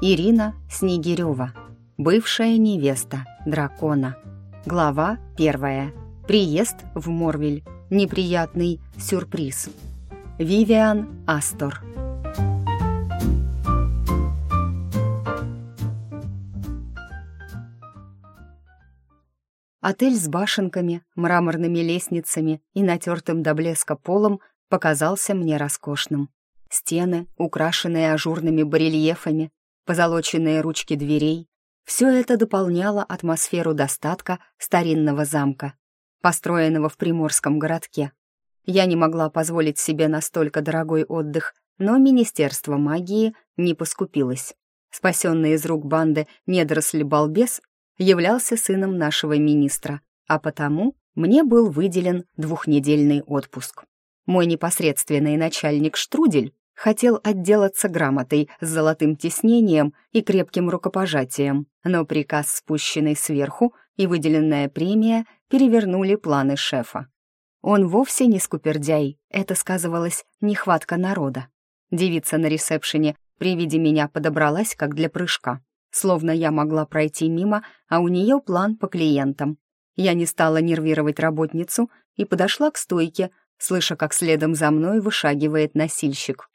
Ирина Снегирева. Бывшая невеста дракона. Глава первая. Приезд в Морвель. Неприятный сюрприз. Вивиан Астор. Отель с башенками, мраморными лестницами и натертым до блеска полом показался мне роскошным. Стены, украшенные ажурными барельефами, позолоченные ручки дверей — все это дополняло атмосферу достатка старинного замка, построенного в приморском городке. Я не могла позволить себе настолько дорогой отдых, но Министерство магии не поскупилось. Спасенный из рук банды недоросль-балбес являлся сыном нашего министра, а потому мне был выделен двухнедельный отпуск. Мой непосредственный начальник Штрудель хотел отделаться грамотой с золотым тиснением и крепким рукопожатием, но приказ, спущенный сверху, и выделенная премия перевернули планы шефа. Он вовсе не скупердяй, это сказывалось нехватка народа. Девица на ресепшене при виде меня подобралась, как для прыжка, словно я могла пройти мимо, а у нее план по клиентам. Я не стала нервировать работницу и подошла к стойке, слыша, как следом за мной вышагивает носильщик.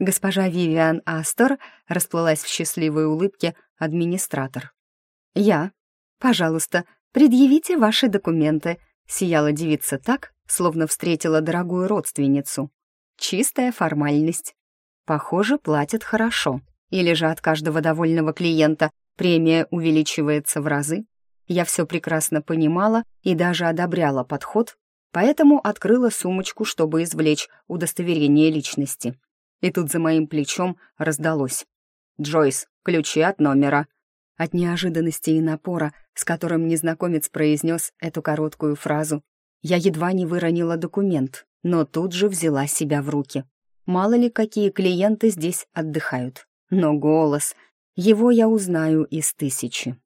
Госпожа Вивиан Астор расплылась в счастливой улыбке администратор. «Я. Пожалуйста, предъявите ваши документы», — сияла девица так, словно встретила дорогую родственницу. Чистая формальность. Похоже, платят хорошо. Или же от каждого довольного клиента премия увеличивается в разы. Я все прекрасно понимала и даже одобряла подход, поэтому открыла сумочку, чтобы извлечь удостоверение личности и тут за моим плечом раздалось. «Джойс, ключи от номера». От неожиданности и напора, с которым незнакомец произнес эту короткую фразу, я едва не выронила документ, но тут же взяла себя в руки. Мало ли, какие клиенты здесь отдыхают. Но голос, его я узнаю из тысячи.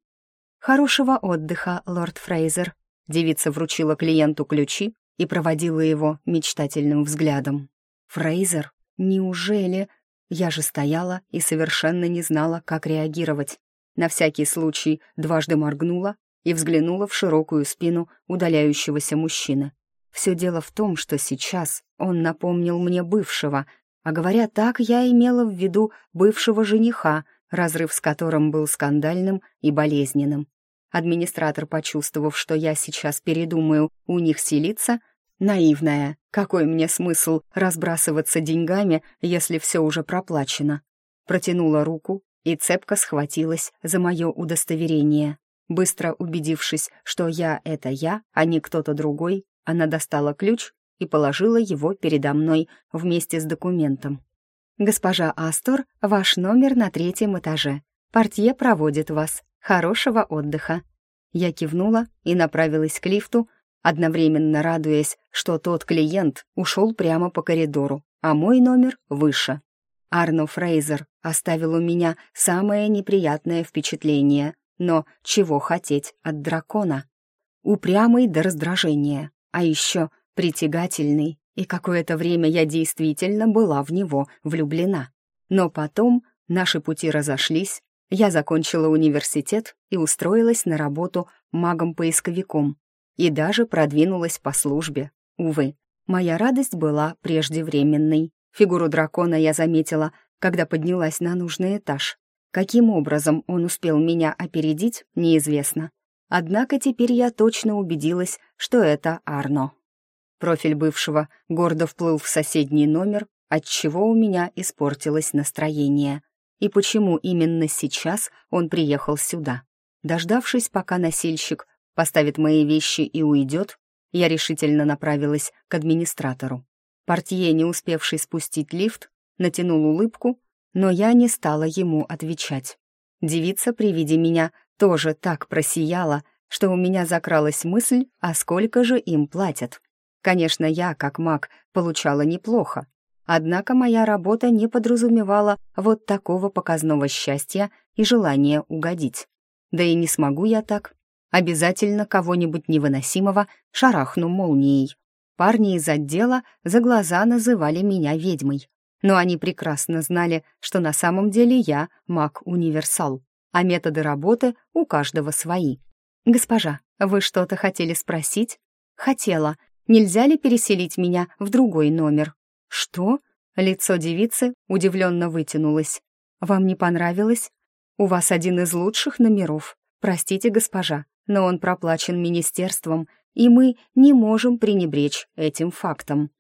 «Хорошего отдыха, лорд Фрейзер», Девица вручила клиенту ключи и проводила его мечтательным взглядом. Фрейзер Неужели? Я же стояла и совершенно не знала, как реагировать. На всякий случай дважды моргнула и взглянула в широкую спину удаляющегося мужчины. Все дело в том, что сейчас он напомнил мне бывшего, а говоря так, я имела в виду бывшего жениха, разрыв с которым был скандальным и болезненным. Администратор, почувствовав, что я сейчас передумаю у них селиться, Наивная. Какой мне смысл разбрасываться деньгами, если все уже проплачено? Протянула руку и цепко схватилась за мое удостоверение. Быстро убедившись, что я — это я, а не кто-то другой, она достала ключ и положила его передо мной вместе с документом. «Госпожа Астор, ваш номер на третьем этаже. Портье проводит вас. Хорошего отдыха». Я кивнула и направилась к лифту, одновременно радуясь, что тот клиент ушел прямо по коридору, а мой номер выше. Арно Фрейзер оставил у меня самое неприятное впечатление, но чего хотеть от дракона? Упрямый до раздражения, а еще притягательный, и какое-то время я действительно была в него влюблена. Но потом наши пути разошлись, я закончила университет и устроилась на работу магом-поисковиком, и даже продвинулась по службе. Увы, моя радость была преждевременной. Фигуру дракона я заметила, когда поднялась на нужный этаж. Каким образом он успел меня опередить, неизвестно. Однако теперь я точно убедилась, что это Арно. Профиль бывшего гордо вплыл в соседний номер, отчего у меня испортилось настроение. И почему именно сейчас он приехал сюда? Дождавшись, пока носильщик поставит мои вещи и уйдет, я решительно направилась к администратору. Портье, не успевший спустить лифт, натянул улыбку, но я не стала ему отвечать. Девица при виде меня тоже так просияла, что у меня закралась мысль, а сколько же им платят. Конечно, я, как маг, получала неплохо, однако моя работа не подразумевала вот такого показного счастья и желания угодить. Да и не смогу я так, обязательно кого-нибудь невыносимого шарахну молнией. Парни из отдела за глаза называли меня ведьмой. но они прекрасно знали, что на самом деле я маг-универсал, а методы работы у каждого свои. «Госпожа, вы что-то хотели спросить?» «Хотела. Нельзя ли переселить меня в другой номер?» «Что?» Лицо девицы удивленно вытянулось. «Вам не понравилось? У вас один из лучших номеров. Простите, госпожа, но он проплачен министерством, и мы не можем пренебречь этим фактом.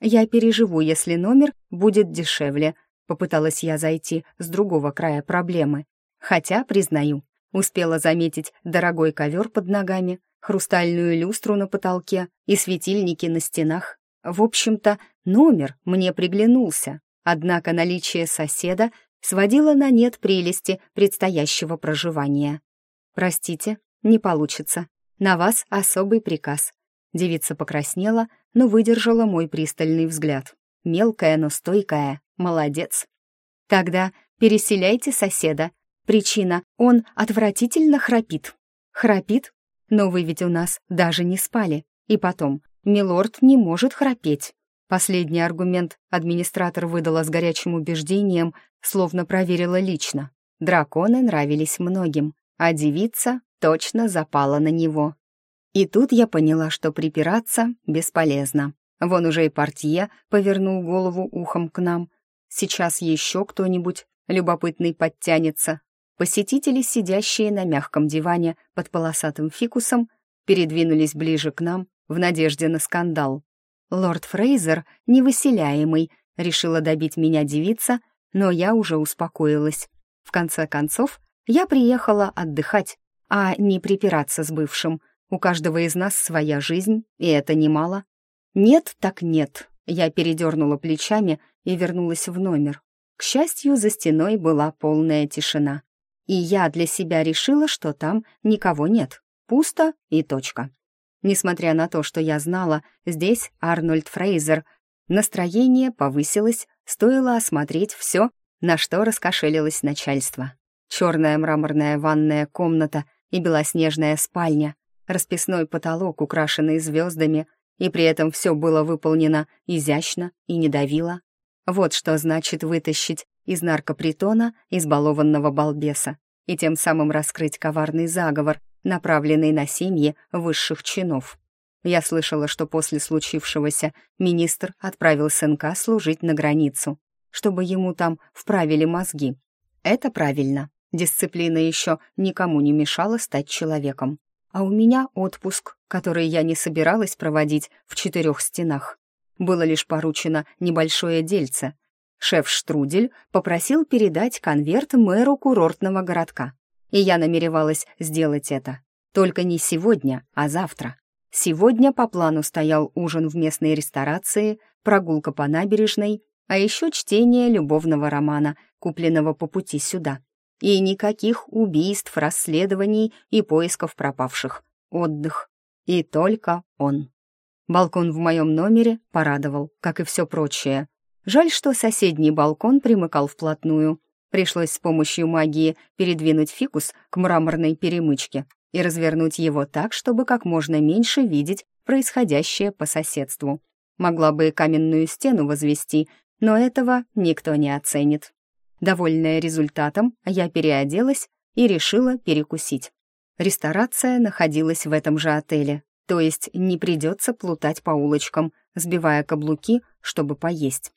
Я переживу, если номер будет дешевле», — попыталась я зайти с другого края проблемы. Хотя, признаю, успела заметить дорогой ковер под ногами, хрустальную люстру на потолке и светильники на стенах. В общем-то, номер мне приглянулся, однако наличие соседа сводило на нет прелести предстоящего проживания. «Простите, не получится. На вас особый приказ». Девица покраснела, но выдержала мой пристальный взгляд. Мелкая, но стойкая. Молодец. «Тогда переселяйте соседа. Причина — он отвратительно храпит». «Храпит? Но вы ведь у нас даже не спали. И потом, милорд не может храпеть. Последний аргумент администратор выдала с горячим убеждением, словно проверила лично. Драконы нравились многим, а девица точно запала на него. И тут я поняла, что припираться бесполезно. Вон уже и портье повернул голову ухом к нам. Сейчас еще кто-нибудь любопытный подтянется, Посетители, сидящие на мягком диване под полосатым фикусом, передвинулись ближе к нам в надежде на скандал. Лорд Фрейзер, невыселяемый, решила добить меня девица, но я уже успокоилась. В конце концов, я приехала отдыхать, а не припираться с бывшим. У каждого из нас своя жизнь, и это немало. Нет так нет. Я передернула плечами и вернулась в номер. К счастью, за стеной была полная тишина и я для себя решила, что там никого нет. Пусто и точка. Несмотря на то, что я знала, здесь Арнольд Фрейзер, настроение повысилось, стоило осмотреть все, на что раскошелилось начальство. Черная мраморная ванная комната и белоснежная спальня, расписной потолок, украшенный звездами, и при этом все было выполнено изящно и не давило. Вот что значит вытащить из наркопритона избалованного балбеса и тем самым раскрыть коварный заговор, направленный на семьи высших чинов. Я слышала, что после случившегося министр отправил сынка служить на границу, чтобы ему там вправили мозги. Это правильно. Дисциплина еще никому не мешала стать человеком. А у меня отпуск, который я не собиралась проводить в четырех стенах. Было лишь поручено небольшое дельце Шеф Штрудель попросил передать конверт мэру курортного городка. И я намеревалась сделать это. Только не сегодня, а завтра. Сегодня по плану стоял ужин в местной ресторации, прогулка по набережной, а еще чтение любовного романа, купленного по пути сюда. И никаких убийств, расследований и поисков пропавших. Отдых. И только он. Балкон в моем номере порадовал, как и все прочее. Жаль, что соседний балкон примыкал вплотную. Пришлось с помощью магии передвинуть фикус к мраморной перемычке и развернуть его так, чтобы как можно меньше видеть происходящее по соседству. Могла бы и каменную стену возвести, но этого никто не оценит. Довольная результатом, я переоделась и решила перекусить. Ресторация находилась в этом же отеле, то есть не придется плутать по улочкам, сбивая каблуки, чтобы поесть.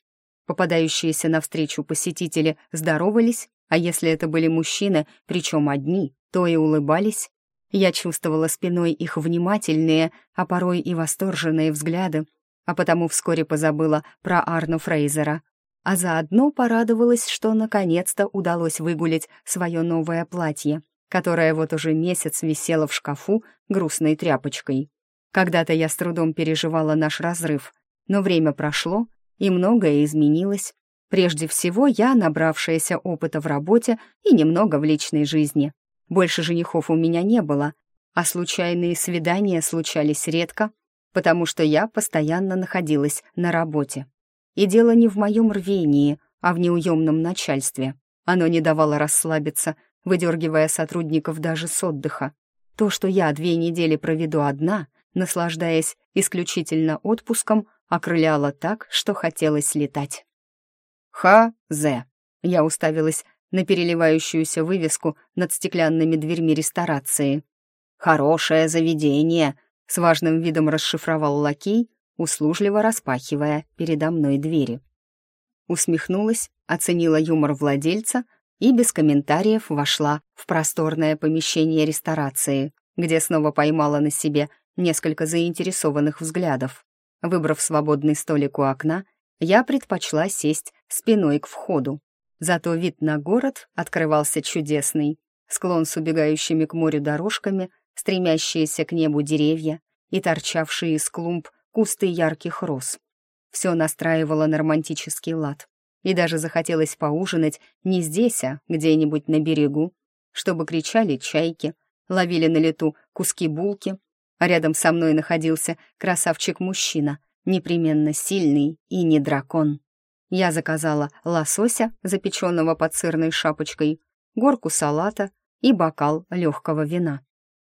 Попадающиеся навстречу посетители здоровались, а если это были мужчины, причем одни, то и улыбались. Я чувствовала спиной их внимательные, а порой и восторженные взгляды, а потому вскоре позабыла про Арну Фрейзера. А заодно порадовалась, что наконец-то удалось выгулять свое новое платье, которое вот уже месяц висело в шкафу грустной тряпочкой. Когда-то я с трудом переживала наш разрыв, но время прошло, и многое изменилось. Прежде всего, я, набравшаяся опыта в работе и немного в личной жизни. Больше женихов у меня не было, а случайные свидания случались редко, потому что я постоянно находилась на работе. И дело не в моем рвении, а в неуемном начальстве. Оно не давало расслабиться, выдергивая сотрудников даже с отдыха. То, что я две недели проведу одна, наслаждаясь исключительно отпуском, окрыляло так, что хотелось летать. Х.З. Я уставилась на переливающуюся вывеску над стеклянными дверьми ресторации. «Хорошее заведение», — с важным видом расшифровал лакей, услужливо распахивая передо мной двери. Усмехнулась, оценила юмор владельца и без комментариев вошла в просторное помещение ресторации, где снова поймала на себе несколько заинтересованных взглядов. Выбрав свободный столик у окна, я предпочла сесть спиной к входу. Зато вид на город открывался чудесный. Склон с убегающими к морю дорожками, стремящиеся к небу деревья и торчавшие из клумб кусты ярких роз. Все настраивало на романтический лад. И даже захотелось поужинать не здесь, а где-нибудь на берегу, чтобы кричали чайки, ловили на лету куски булки, а рядом со мной находился красавчик-мужчина, непременно сильный и не дракон. Я заказала лосося, запеченного под сырной шапочкой, горку салата и бокал легкого вина.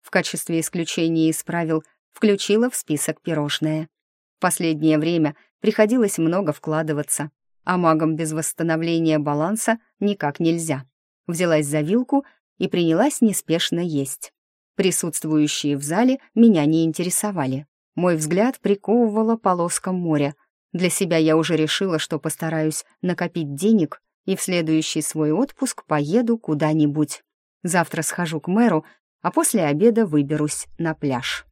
В качестве исключения из правил включила в список пирожное. Последнее время приходилось много вкладываться, а магам без восстановления баланса никак нельзя. Взялась за вилку и принялась неспешно есть. Присутствующие в зале меня не интересовали. Мой взгляд приковывала полоска моря. Для себя я уже решила, что постараюсь накопить денег и в следующий свой отпуск поеду куда-нибудь. Завтра схожу к мэру, а после обеда выберусь на пляж.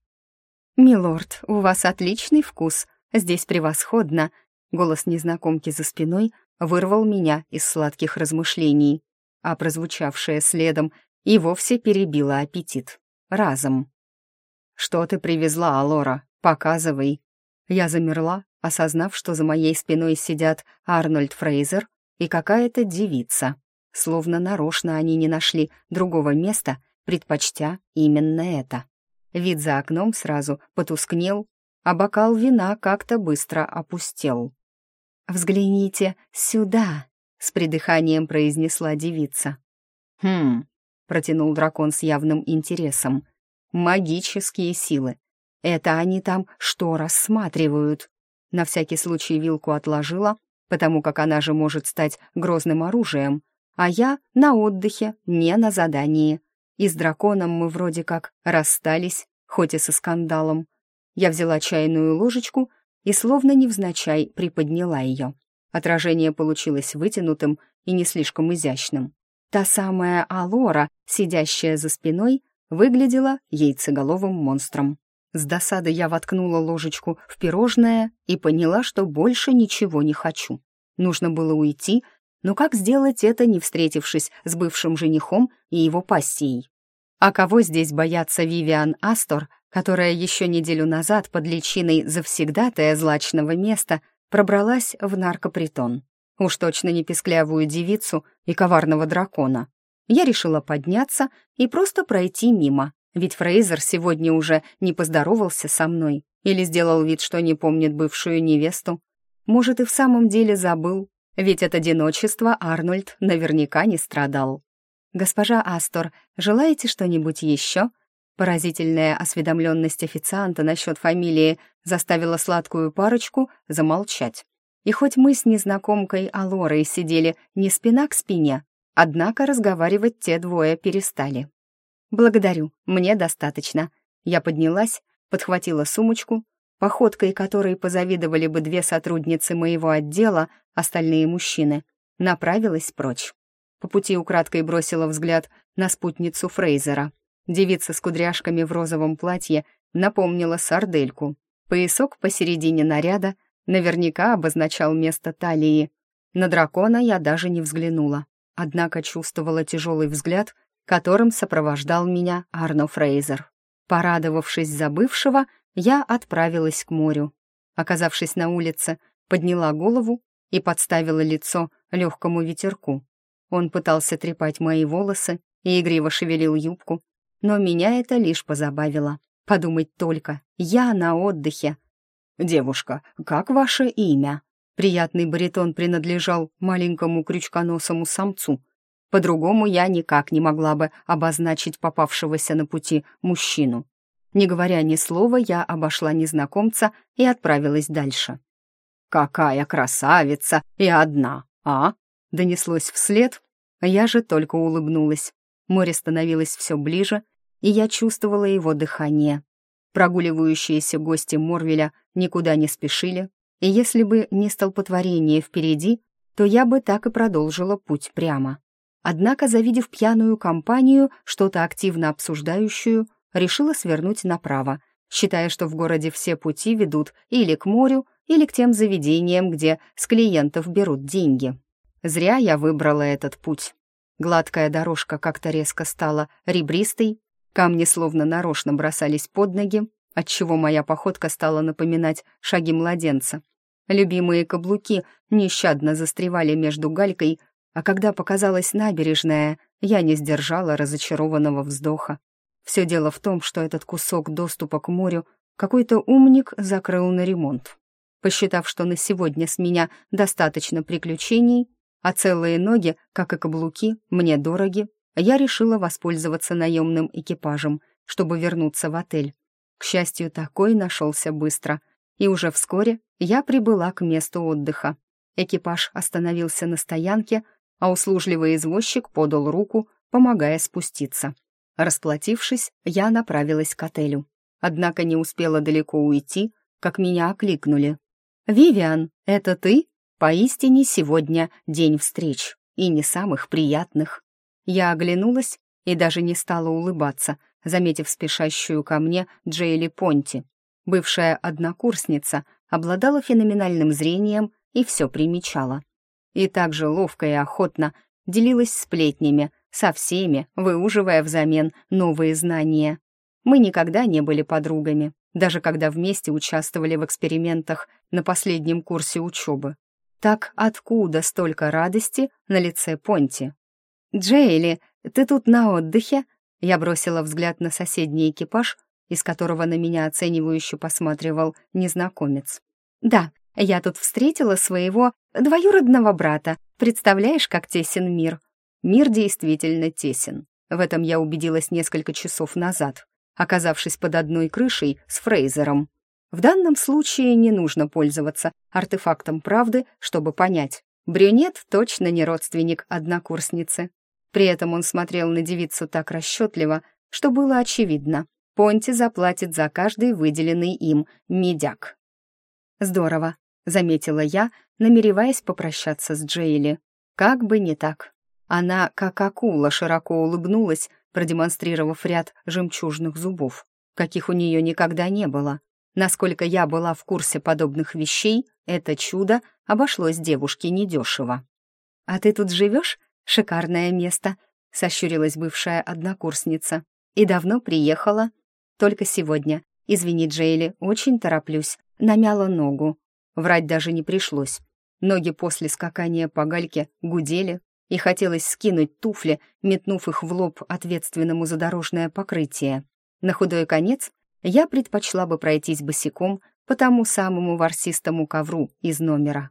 «Милорд, у вас отличный вкус. Здесь превосходно», Голос незнакомки за спиной вырвал меня из сладких размышлений, а прозвучавшее следом и вовсе перебило аппетит. Разом. «Что ты привезла, Алора? Показывай». Я замерла, осознав, что за моей спиной сидят Арнольд Фрейзер и какая-то девица. Словно нарочно они не нашли другого места, предпочтя именно это. Вид за окном сразу потускнел, а бокал вина как-то быстро опустел. «Взгляните сюда», — с придыханием произнесла девица. «Хм», — протянул дракон с явным интересом. «Магические силы. Это они там что рассматривают?» На всякий случай вилку отложила, потому как она же может стать грозным оружием, а я на отдыхе, не на задании. И с драконом мы вроде как расстались, хоть и со скандалом. Я взяла чайную ложечку и словно невзначай приподняла ее. Отражение получилось вытянутым и не слишком изящным. Та самая Алора, сидящая за спиной, выглядела яйцеголовым монстром. С досады я воткнула ложечку в пирожное и поняла, что больше ничего не хочу. Нужно было уйти, но как сделать это, не встретившись с бывшим женихом и его пассией? А кого здесь боятся Вивиан Астор, которая еще неделю назад под личиной завсегдатая злачного места пробралась в наркопритон. Уж точно не песклявую девицу и коварного дракона. Я решила подняться и просто пройти мимо, ведь Фрейзер сегодня уже не поздоровался со мной или сделал вид, что не помнит бывшую невесту. Может, и в самом деле забыл, ведь от одиночества Арнольд наверняка не страдал. «Госпожа Астор, желаете что-нибудь еще?» Поразительная осведомленность официанта насчет фамилии заставила сладкую парочку замолчать. И хоть мы с незнакомкой Алорой сидели не спина к спине, однако разговаривать те двое перестали. «Благодарю, мне достаточно». Я поднялась, подхватила сумочку, походкой которой позавидовали бы две сотрудницы моего отдела, остальные мужчины, направилась прочь. По пути украдкой бросила взгляд на спутницу Фрейзера — Девица с кудряшками в розовом платье напомнила сардельку. Поясок посередине наряда наверняка обозначал место талии. На дракона я даже не взглянула, однако чувствовала тяжелый взгляд, которым сопровождал меня Арно Фрейзер. Порадовавшись за бывшего, я отправилась к морю. Оказавшись на улице, подняла голову и подставила лицо легкому ветерку. Он пытался трепать мои волосы и игриво шевелил юбку, но меня это лишь позабавило. Подумать только, я на отдыхе. «Девушка, как ваше имя?» Приятный баритон принадлежал маленькому крючконосому самцу. По-другому я никак не могла бы обозначить попавшегося на пути мужчину. Не говоря ни слова, я обошла незнакомца и отправилась дальше. «Какая красавица! И одна! «А?» — донеслось вслед, я же только улыбнулась. Море становилось все ближе, и я чувствовала его дыхание. Прогуливающиеся гости Морвеля никуда не спешили, и если бы не столпотворение впереди, то я бы так и продолжила путь прямо. Однако, завидев пьяную компанию, что-то активно обсуждающую, решила свернуть направо, считая, что в городе все пути ведут или к морю, или к тем заведениям, где с клиентов берут деньги. Зря я выбрала этот путь. Гладкая дорожка как-то резко стала ребристой, камни словно нарочно бросались под ноги, отчего моя походка стала напоминать шаги младенца. Любимые каблуки нещадно застревали между галькой, а когда показалась набережная, я не сдержала разочарованного вздоха. Все дело в том, что этот кусок доступа к морю какой-то умник закрыл на ремонт. Посчитав, что на сегодня с меня достаточно приключений, а целые ноги, как и каблуки, мне дороги, я решила воспользоваться наемным экипажем, чтобы вернуться в отель. К счастью, такой нашелся быстро, и уже вскоре я прибыла к месту отдыха. Экипаж остановился на стоянке, а услужливый извозчик подал руку, помогая спуститься. Расплатившись, я направилась к отелю. Однако не успела далеко уйти, как меня окликнули. «Вивиан, это ты? Поистине сегодня день встреч, и не самых приятных». Я оглянулась и даже не стала улыбаться, заметив спешащую ко мне Джейли Понти. Бывшая однокурсница обладала феноменальным зрением и все примечала. И также ловко и охотно делилась сплетнями со всеми, выуживая взамен новые знания. Мы никогда не были подругами, даже когда вместе участвовали в экспериментах на последнем курсе учебы. Так откуда столько радости на лице Понти? «Джейли, ты тут на отдыхе?» Я бросила взгляд на соседний экипаж, из которого на меня оценивающе посматривал незнакомец. «Да, я тут встретила своего двоюродного брата. Представляешь, как тесен мир?» Мир действительно тесен. В этом я убедилась несколько часов назад, оказавшись под одной крышей с Фрейзером. В данном случае не нужно пользоваться артефактом правды, чтобы понять. Брюнет точно не родственник однокурсницы. При этом он смотрел на девицу так расчетливо, что было очевидно. Понти заплатит за каждый выделенный им медяк. «Здорово», — заметила я, намереваясь попрощаться с Джейли. Как бы не так. Она, как акула, широко улыбнулась, продемонстрировав ряд жемчужных зубов, каких у нее никогда не было. Насколько я была в курсе подобных вещей, это чудо обошлось девушке недешево. «А ты тут живешь? Шикарное место», — сощурилась бывшая однокурсница. «И давно приехала?» «Только сегодня. Извини, Джейли, очень тороплюсь. Намяла ногу». Врать даже не пришлось. Ноги после скакания по гальке гудели, и хотелось скинуть туфли, метнув их в лоб ответственному за дорожное покрытие. На худой конец я предпочла бы пройтись босиком по тому самому ворсистому ковру из номера.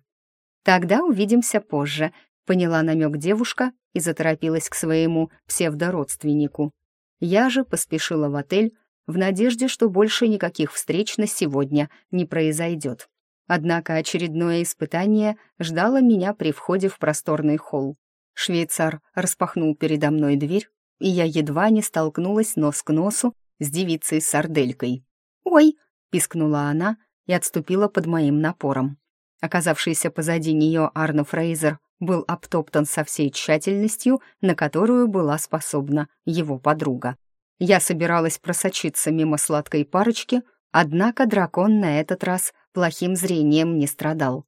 «Тогда увидимся позже», — поняла намек девушка и заторопилась к своему псевдородственнику. Я же поспешила в отель в надежде, что больше никаких встреч на сегодня не произойдет. Однако очередное испытание ждало меня при входе в просторный холл. Швейцар распахнул передо мной дверь, и я едва не столкнулась нос к носу с девицей с сарделькой. «Ой!» — пискнула она и отступила под моим напором. Оказавшийся позади нее Арно Фрейзер был обтоптан со всей тщательностью, на которую была способна его подруга. Я собиралась просочиться мимо сладкой парочки, однако дракон на этот раз плохим зрением не страдал.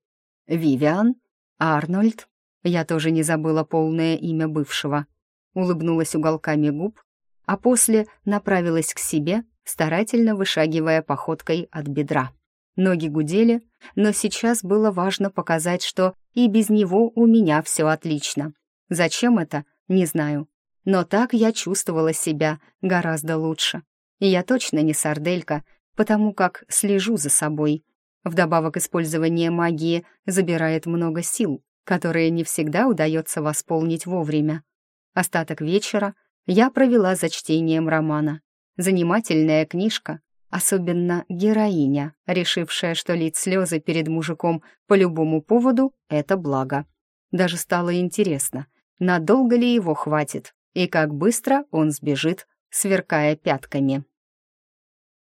Вивиан, Арнольд я тоже не забыла полное имя бывшего. Улыбнулась уголками губ, а после направилась к себе, старательно вышагивая походкой от бедра. Ноги гудели, но сейчас было важно показать, что и без него у меня все отлично. Зачем это, не знаю. Но так я чувствовала себя гораздо лучше. И я точно не сарделька, потому как слежу за собой. Вдобавок использование магии забирает много сил, которые не всегда удается восполнить вовремя. Остаток вечера я провела за чтением романа. Занимательная книжка, особенно героиня, решившая, что лить слезы перед мужиком по любому поводу — это благо. Даже стало интересно, надолго ли его хватит и как быстро он сбежит, сверкая пятками.